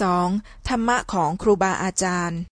สองธรรมะของครูบาอาจารย์